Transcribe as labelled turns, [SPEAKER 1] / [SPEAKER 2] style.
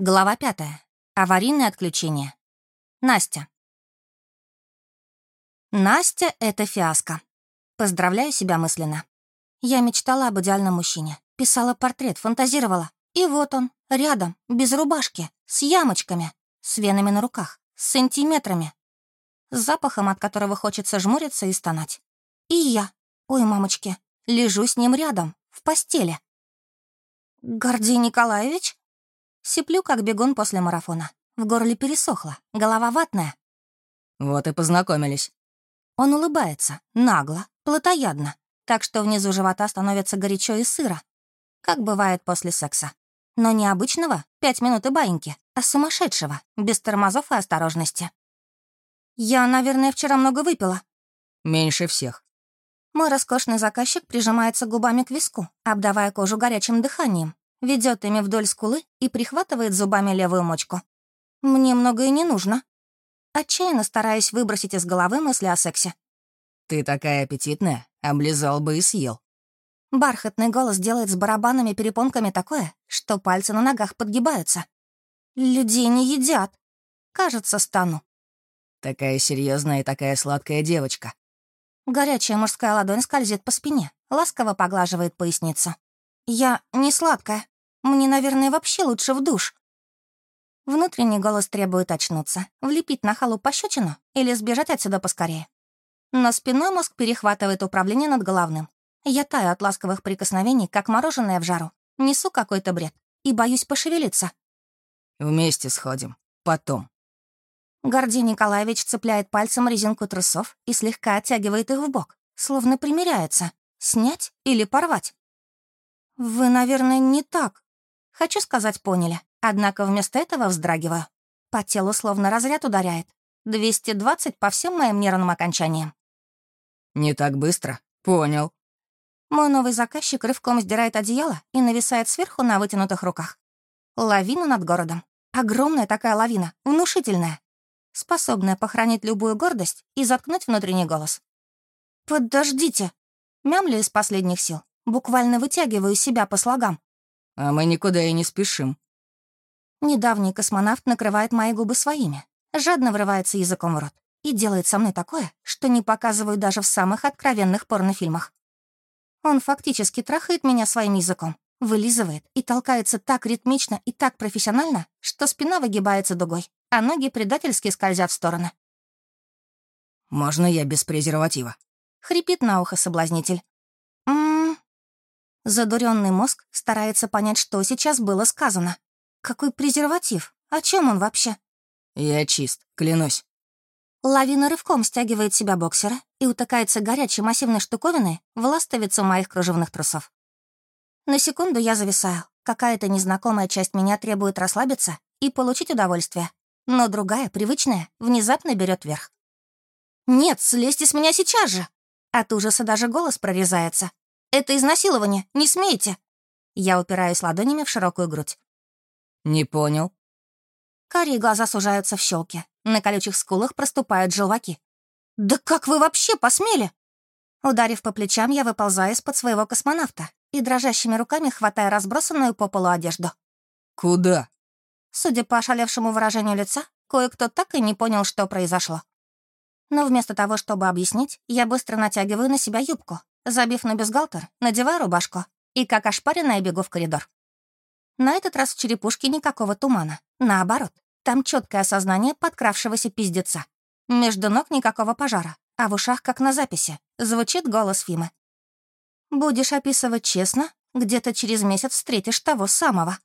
[SPEAKER 1] Глава пятая. Аварийное отключение. Настя. Настя — это фиаско. Поздравляю себя мысленно. Я мечтала об идеальном мужчине, писала портрет, фантазировала. И вот он, рядом, без рубашки, с ямочками, с венами на руках, с сантиметрами. С запахом, от которого хочется жмуриться и стонать. И я, ой, мамочки, лежу с ним рядом, в постели. «Гордей Николаевич?» Сиплю, как бегун после марафона. В горле пересохло, голова ватная.
[SPEAKER 2] Вот и познакомились.
[SPEAKER 1] Он улыбается, нагло, плотоядно, так что внизу живота становится горячо и сыро, как бывает после секса. Но не обычного, пять минут и баиньки, а сумасшедшего, без тормозов и осторожности. Я, наверное, вчера много выпила.
[SPEAKER 2] Меньше всех.
[SPEAKER 1] Мой роскошный заказчик прижимается губами к виску, обдавая кожу горячим дыханием, ведет ими вдоль скулы и прихватывает зубами левую мочку. Мне многое не нужно. Отчаянно стараюсь выбросить из головы мысли о сексе.
[SPEAKER 2] «Ты такая аппетитная, облизал бы и съел».
[SPEAKER 1] Бархатный голос делает с барабанами-перепонками такое, что пальцы на ногах подгибаются. Людей не едят. Кажется, стану.
[SPEAKER 2] Такая серьезная и такая сладкая девочка.
[SPEAKER 1] Горячая мужская ладонь скользит по спине, ласково поглаживает поясницу. Я не сладкая. Мне, наверное, вообще лучше в душ. Внутренний голос требует очнуться, влепить на халу пощечину или сбежать отсюда поскорее. Но спиной мозг перехватывает управление над головным. Я таю от ласковых прикосновений, как мороженое в жару. Несу какой-то бред и боюсь пошевелиться.
[SPEAKER 2] «Вместе сходим. Потом».
[SPEAKER 1] Гордей Николаевич цепляет пальцем резинку трусов и слегка оттягивает их в бок, словно примеряется. Снять или порвать? «Вы, наверное, не так. Хочу сказать, поняли. Однако вместо этого вздрагиваю. По телу словно разряд ударяет. 220 по всем моим нервным окончаниям.
[SPEAKER 2] «Не так быстро. Понял».
[SPEAKER 1] Мой новый заказчик рывком сдирает одеяло и нависает сверху на вытянутых руках. Лавина над городом. Огромная такая лавина, внушительная. Способная похоронить любую гордость и заткнуть внутренний голос. «Подождите!» Мямля из последних сил. Буквально вытягиваю себя по слогам.
[SPEAKER 2] А мы никуда и не спешим.
[SPEAKER 1] Недавний космонавт накрывает мои губы своими, жадно врывается языком в рот и делает со мной такое, что не показываю даже в самых откровенных порнофильмах. Он фактически трахает меня своим языком, вылизывает и толкается так ритмично и так профессионально, что спина выгибается дугой, а ноги предательски скользят в стороны.
[SPEAKER 2] «Можно я без презерватива?»
[SPEAKER 1] — хрипит на ухо соблазнитель. Задуренный мозг старается понять, что сейчас было сказано. Какой презерватив? О чем он вообще?
[SPEAKER 2] Я чист, клянусь.
[SPEAKER 1] Лавина рывком стягивает себя боксера и утыкается горячей массивной штуковиной в ластовицу моих кружевных трусов. На секунду я зависаю. Какая-то незнакомая часть меня требует расслабиться и получить удовольствие. Но другая, привычная, внезапно берет верх. «Нет, слезьте с меня сейчас же!» От ужаса даже голос прорезается. Это изнасилование, не смейте!» Я упираюсь ладонями в широкую грудь.
[SPEAKER 2] «Не понял».
[SPEAKER 1] Карие глаза сужаются в щелке. На колючих скулах проступают желваки. «Да как вы вообще посмели?» Ударив по плечам, я выползаю из-под своего космонавта и дрожащими руками хватаю разбросанную по полу одежду.
[SPEAKER 2] «Куда?»
[SPEAKER 1] Судя по ошалевшему выражению лица, кое-кто так и не понял, что произошло. Но вместо того, чтобы объяснить, я быстро натягиваю на себя юбку, Забив на бюстгальтер, надеваю рубашку и, как ошпаренная, бегу в коридор. На этот раз в черепушке никакого тумана. Наоборот, там четкое осознание подкравшегося пиздеца. Между ног никакого пожара, а в ушах, как на записи, звучит голос Фимы. «Будешь описывать честно, где-то через месяц встретишь того самого».